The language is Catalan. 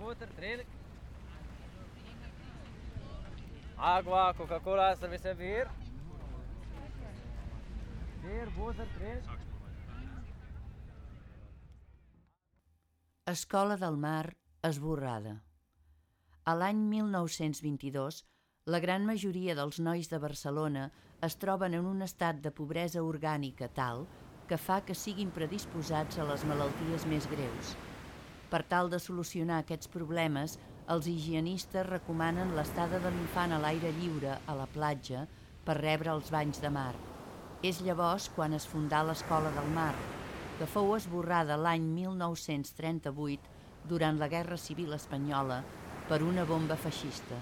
water, drink. Agua, Coca-Cola, cerveza, beer. Beer, water, drink. Escola del Mar esborrada. A l'any 1922, la gran majoria dels nois de Barcelona es troben en un estat de pobresa orgànica tal que fa que siguin predisposats a les malalties més greus. Per tal de solucionar aquests problemes, els higienistes recomanen l'estada de l'infant a l'aire lliure a la platja per rebre els banys de mar. És llavors quan es fundà l'Escola del Mar, que fou esborrada l'any 1938 durant la Guerra Civil Espanyola per una bomba feixista.